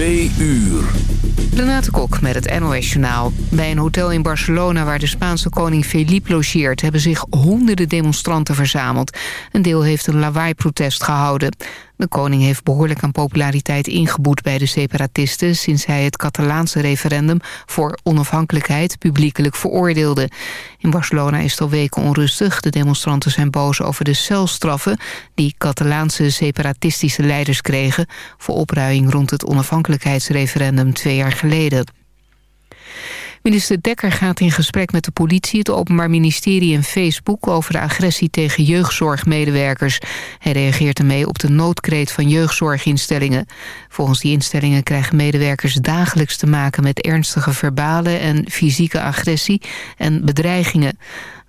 Twee uur. Renate Kok met het NOS Journaal. Bij een hotel in Barcelona waar de Spaanse koning Felipe logeert... hebben zich honderden demonstranten verzameld. Een deel heeft een lawaai-protest gehouden. De koning heeft behoorlijk aan populariteit ingeboet bij de separatisten... sinds hij het Catalaanse referendum voor onafhankelijkheid publiekelijk veroordeelde. In Barcelona is het al weken onrustig. De demonstranten zijn boos over de celstraffen... die Catalaanse separatistische leiders kregen... voor opruiing rond het onafhankelijkheidsreferendum twee jaar geleden. Minister Dekker gaat in gesprek met de politie, het Openbaar Ministerie en Facebook over de agressie tegen jeugdzorgmedewerkers. Hij reageert ermee op de noodkreet van jeugdzorginstellingen. Volgens die instellingen krijgen medewerkers dagelijks te maken met ernstige verbale en fysieke agressie en bedreigingen.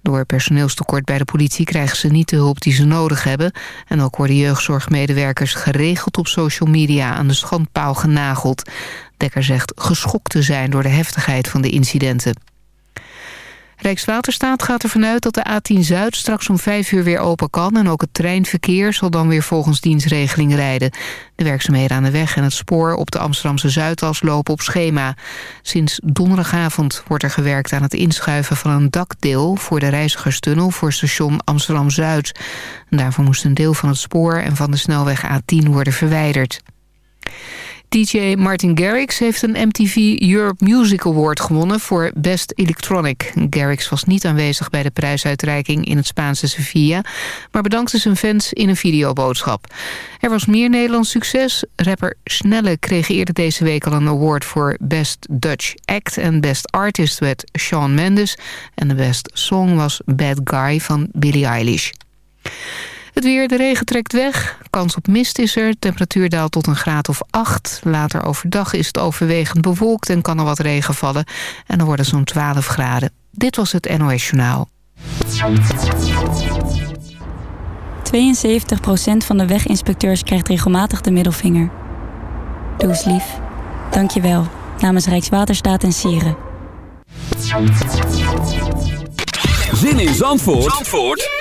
Door personeelstekort bij de politie krijgen ze niet de hulp die ze nodig hebben. En ook worden jeugdzorgmedewerkers geregeld op social media aan de schandpaal genageld. Dekker zegt geschokt te zijn door de heftigheid van de incidenten. Rijkswaterstaat gaat ervan uit dat de A10 Zuid straks om 5 uur weer open kan... en ook het treinverkeer zal dan weer volgens dienstregeling rijden. De werkzaamheden aan de weg en het spoor op de Amsterdamse Zuidas lopen op schema. Sinds donderdagavond wordt er gewerkt aan het inschuiven van een dakdeel... voor de reizigerstunnel voor station Amsterdam-Zuid. Daarvoor moest een deel van het spoor en van de snelweg A10 worden verwijderd. DJ Martin Garrix heeft een MTV Europe Music Award gewonnen voor Best Electronic. Garrix was niet aanwezig bij de prijsuitreiking in het Spaanse Sevilla... maar bedankte zijn fans in een videoboodschap. Er was meer Nederlands succes. Rapper Snelle kreeg eerder deze week al een award voor Best Dutch Act... en Best Artist werd Shawn Mendes. En de Best Song was Bad Guy van Billie Eilish. Het weer, de regen trekt weg. Kans op mist is er. Temperatuur daalt tot een graad of 8. Later overdag is het overwegend bewolkt en kan er wat regen vallen. En dan worden zo'n 12 graden. Dit was het NOS Journaal. 72% van de weginspecteurs krijgt regelmatig de middelvinger. Doe eens lief. Dank je wel. Namens Rijkswaterstaat en Sieren. Zin in Zandvoort? Zandvoort?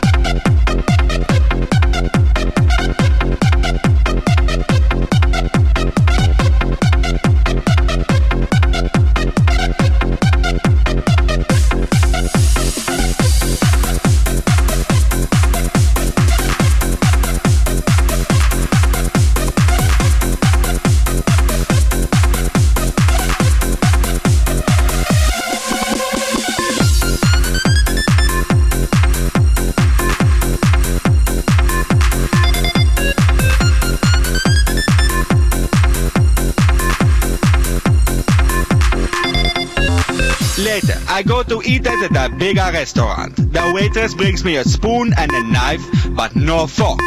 A bigger restaurant. The waitress brings me a spoon and a knife, but no fork.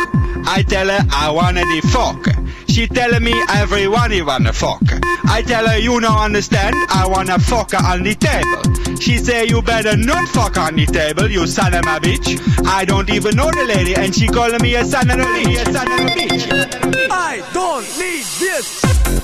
I tell her I want the fork. She telling me everyone you want a fork. I tell her you don't understand, I want a fork on the table. She say you better not fuck on the table, you son of a bitch. I don't even know the lady and she calling me a son of a bitch. A son of a bitch. I don't need this.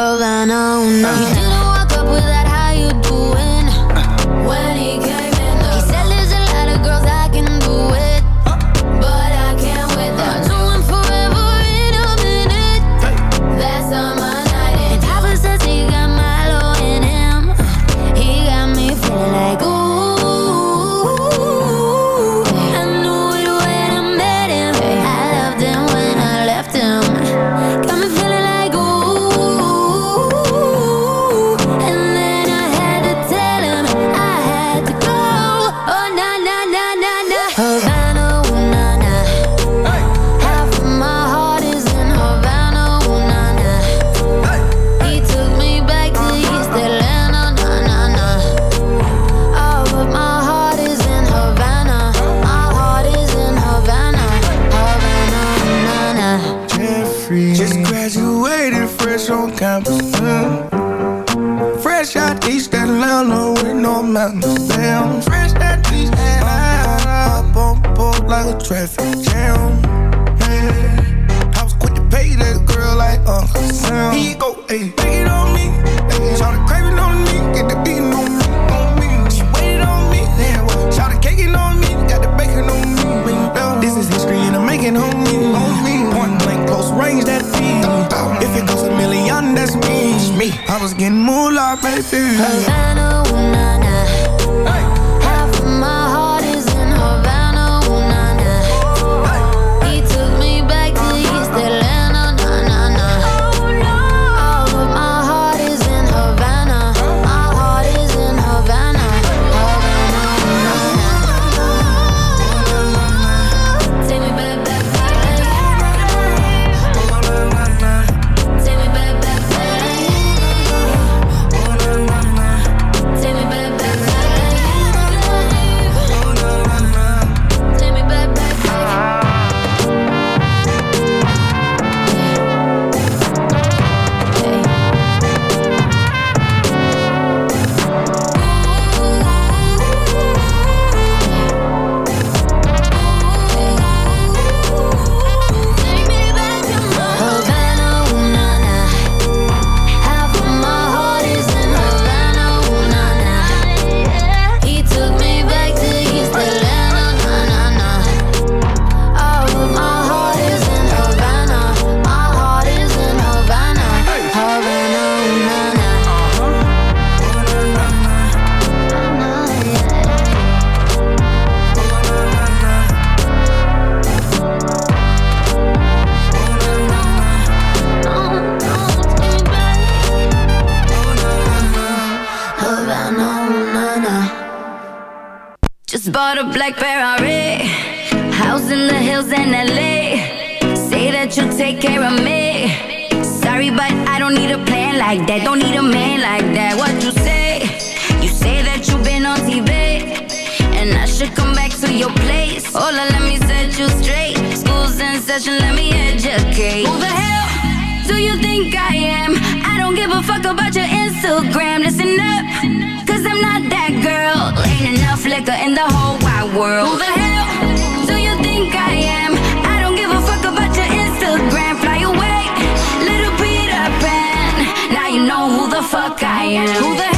Oh, I Una. You didn't walk up without was getting more like baby. Havana, the fuck I am. Who the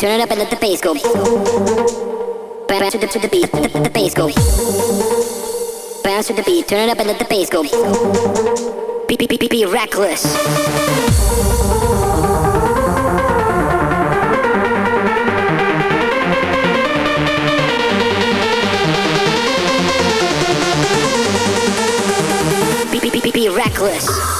turn it up and let the bass go. Bounce to the, to the beat, let the, the bass go. Bounce to the beat, turn it up and let the bass go. Be, be, be, be, be reckless. Be, be, be, be, be reckless.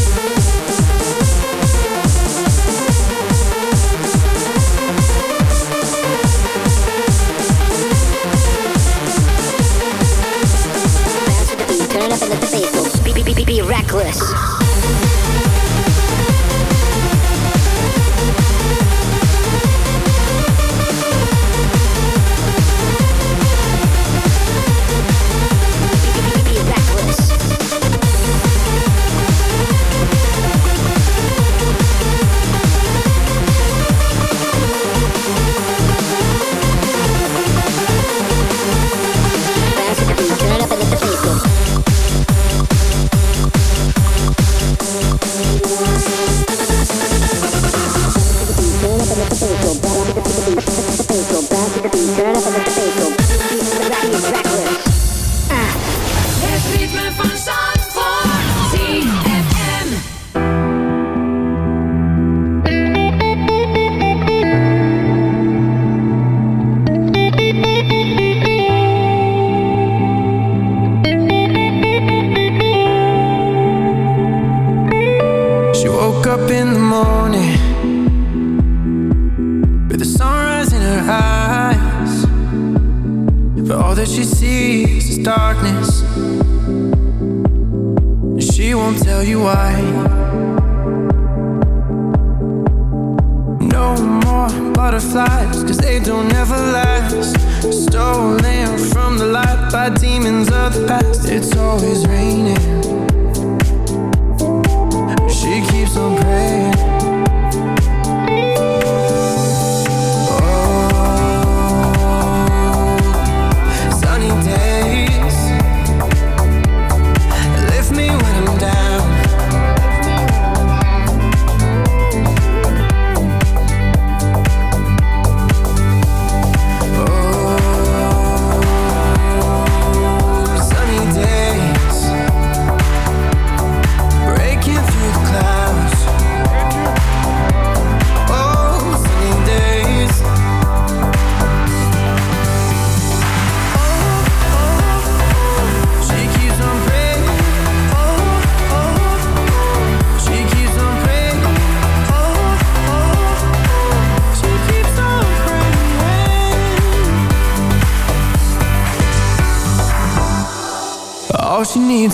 Nicholas.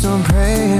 keeps on praying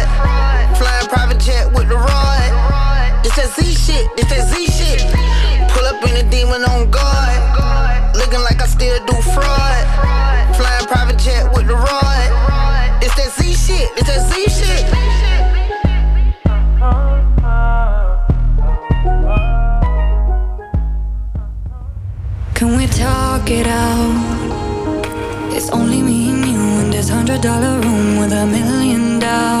On. Looking like I still do fraud. Flying private jet with the rod. It's that Z shit, it's that Z shit. Can we talk it out? It's only me and you in this hundred dollar room with a million doubts.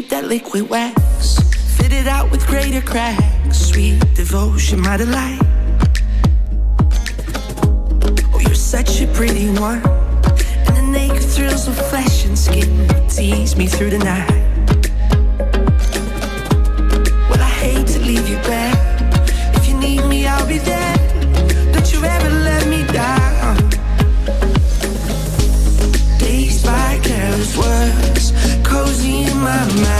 keep that liquid wax. Fit it out with greater cracks. Sweet devotion, my delight. Oh, you're such a pretty one. And the naked thrills of flesh and skin tease me through the night. Well, I hate to leave you back. If you need me, I'll be there. Don't you ever let me down. Days by careless words my mind